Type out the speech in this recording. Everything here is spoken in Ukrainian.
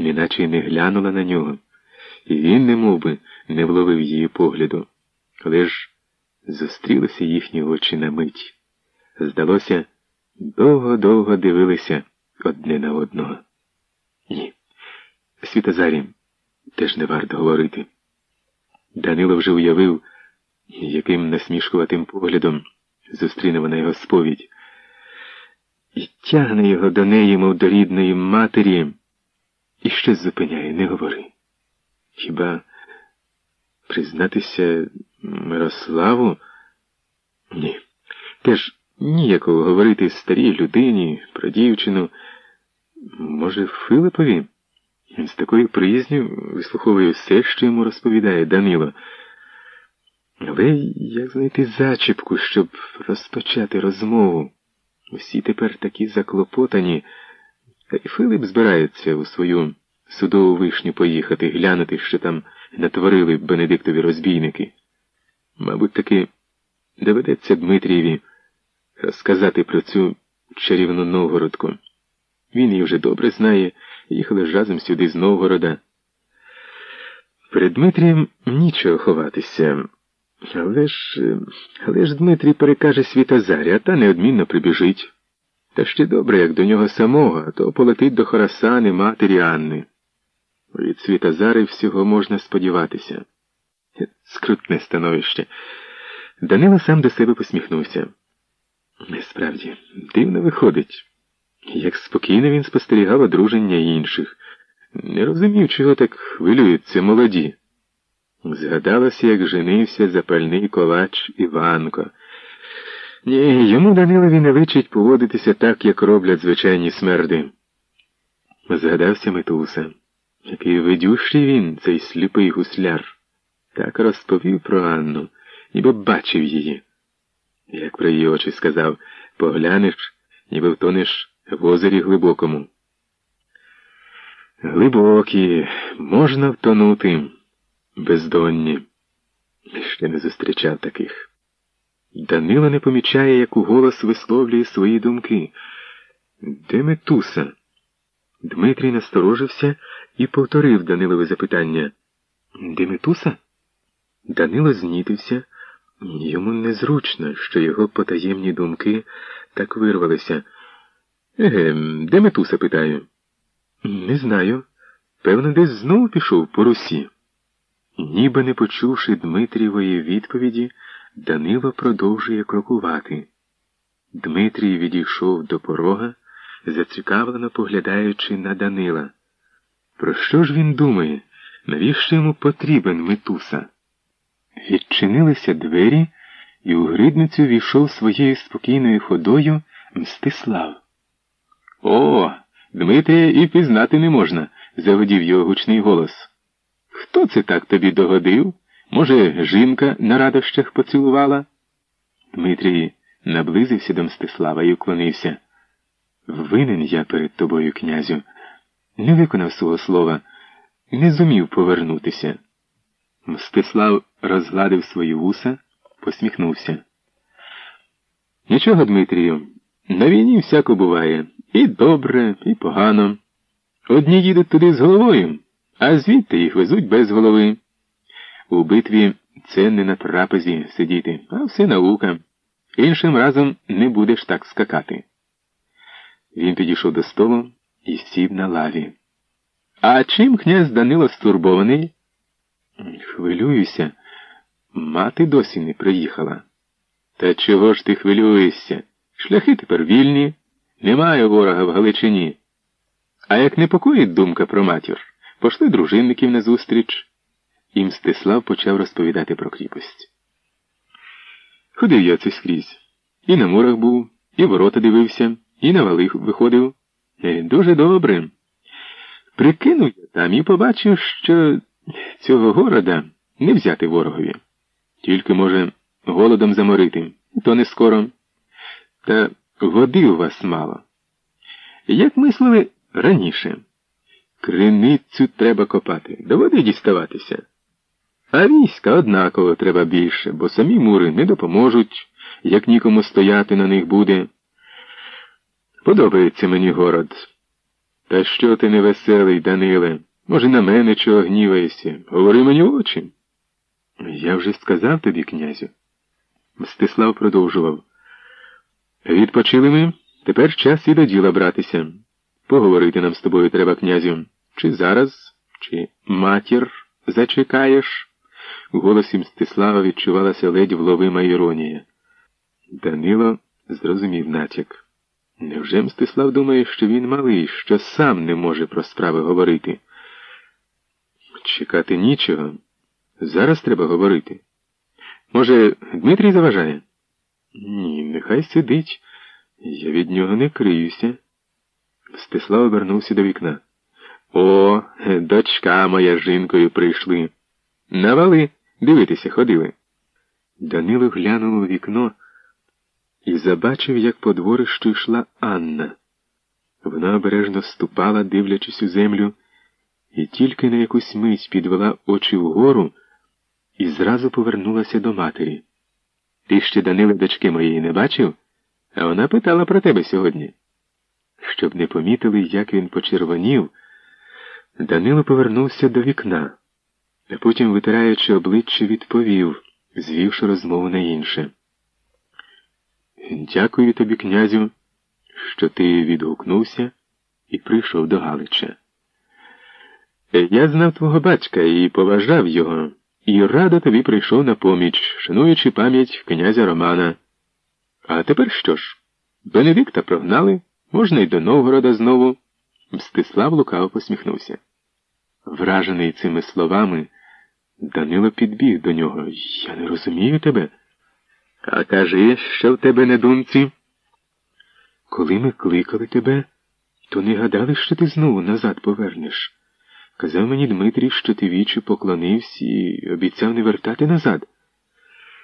неначе й не глянула на нього, і він, не би, не вловив її погляду. Але ж зустрілися їхні очі на мить. Здалося, довго-довго дивилися одне на одного. Ні, Світозарі, теж не варто говорити. Данило вже уявив, яким насмішкуватим поглядом зустріне вона його сповідь, і тягне його до неї, мов до рідної матері, і щось зупиняє, не говори. Хіба признатися Мирославу? Ні. Теж ніякого говорити старій людині про дівчину. Може, Филипові? Він з такою приязню вислуховує все, що йому розповідає Данило. Але як знайти зачіпку, щоб розпочати розмову? Усі тепер такі заклопотані, та й Филип збирається у свою судову вишню поїхати, глянути, що там натворили Бенедиктові розбійники. Мабуть, таки доведеться Дмитрієві розказати про цю чарівну Новгородку. Він її вже добре знає, їхали ж разом сюди з Новгорода. Перед Дмитрієм нічого ховатися. Але ж але ж Дмитрій перекаже Світозарі, а та неодмінно прибіжить. Та ще добре, як до нього самого, то полетить до Хорасани матері Анни. Від Світозари всього можна сподіватися. Скрутне становище. Данило сам до себе посміхнувся. Насправді, дивно виходить. Як спокійно він спостерігав одруження інших, не розумів, чого так хвилюються молоді. Згадалося, як женився запальний ковач Іванко. Ні, йому Данилові не личить поводитися так, як роблять звичайні смерди. Згадався Метуса, який видющий він, цей сліпий гусляр, так розповів про Анну, ніби бачив її. Як про її очі сказав, поглянеш, ніби втонеш в озері глибокому. Глибокі, можна втонути, бездонні. Ще не зустрічав таких. Данила не помічає, як у голос висловлює свої думки. Де Метуса? Дмитрій насторожився і повторив Данилове запитання. Де Метуса? Данило знітився. Йому незручно, що його потаємні думки так вирвалися. Еге, де Метуса, питаю? Не знаю. Певно, десь знову пішов по Русі. Ніби не почувши Дмитрієвої відповіді, Данило продовжує крокувати. Дмитрій відійшов до порога, зацікавлено поглядаючи на Данила. Про що ж він думає? Навіщо йому потрібен Метуса? Відчинилися двері, і у гридницю війшов своєю спокійною ходою Мстислав. О, Дмитрія і пізнати не можна, заводів його гучний голос. Хто це так тобі догодив? Може, жінка на радощах поцілувала? Дмитрій наблизився до Мстислава і уклонився. Винен я перед тобою, князю, не виконав свого слова, не зумів повернутися. Мстислав розгладив свої вуса, посміхнувся. Нічого, Дмитрію, на війні всяко буває. І добре, і погано. Одні їдуть туди з головою, а звідти їх везуть без голови. У битві це не на трапезі сидіти, а все наука. Іншим разом не будеш так скакати. Він підійшов до столу і сів на лаві. А чим князь Данило стурбований? Хвилююся, мати досі не приїхала. Та чого ж ти хвилюєшся? Шляхи тепер вільні, немає ворога в Галичині. А як непокоїть думка про матір, пошли дружинників на зустріч. І Мстислав почав розповідати про кріпость. Ходив я це скрізь. І на мурах був, і ворота дивився, і на вали виходив. Е, дуже добре. Прикинув я там і побачив, що цього города не взяти ворогові. Тільки, може, голодом заморити, то не скоро. Та води у вас мало. Як мислили раніше, криницю треба копати, до води діставатися. А війська однаково треба більше, бо самі мури не допоможуть, як нікому стояти на них буде. Подобається мені город. Та що ти невеселий, Даниле? Може, на мене чого гніваєшся? Говори мені в очі. Я вже сказав тобі, князю. Мстислав продовжував. Відпочили ми, тепер час і до діла братися. Поговорити нам з тобою треба, князю. Чи зараз, чи матір зачекаєш? У голосі Мстислава відчувалася ледь вловима іронія. Данило зрозумів натяк. Невже Мстислав думає, що він малий, що сам не може про справи говорити? Чекати нічого. Зараз треба говорити. Може, Дмитрій заважає? Ні, нехай сидить. Я від нього не криюся. Мстислав обернувся до вікна. О, дочка моя жінкою прийшли. Навали, дивитися, ходили. Данило глянув у вікно і забачив, як по дворищу йшла Анна. Вона обережно ступала, дивлячись у землю, і тільки на якусь мить підвела очі вгору і зразу повернулася до матері. Ти ще Даниле дочки моєї не бачив? А вона питала про тебе сьогодні. Щоб не помітили, як він почервонів, Данило повернувся до вікна, а потім, витираючи обличчя, відповів, звівши розмову на інше. Дякую тобі, князю, що ти відгукнувся і прийшов до Галича. Я знав твого батька і поважав його, і радо тобі прийшов на поміч, шануючи пам'ять князя Романа. А тепер що ж? Бенедикта прогнали, можна й до Новгорода знову. Мстислав лукаво посміхнувся. Вражений цими словами, Данило підбіг до нього. Я не розумію тебе. А кажи, що в тебе на думці? Коли ми кликали тебе, то не гадали, що ти знову назад повернеш. Казав мені Дмитрій, що ти вічі поклонився і обіцяв не вертати назад.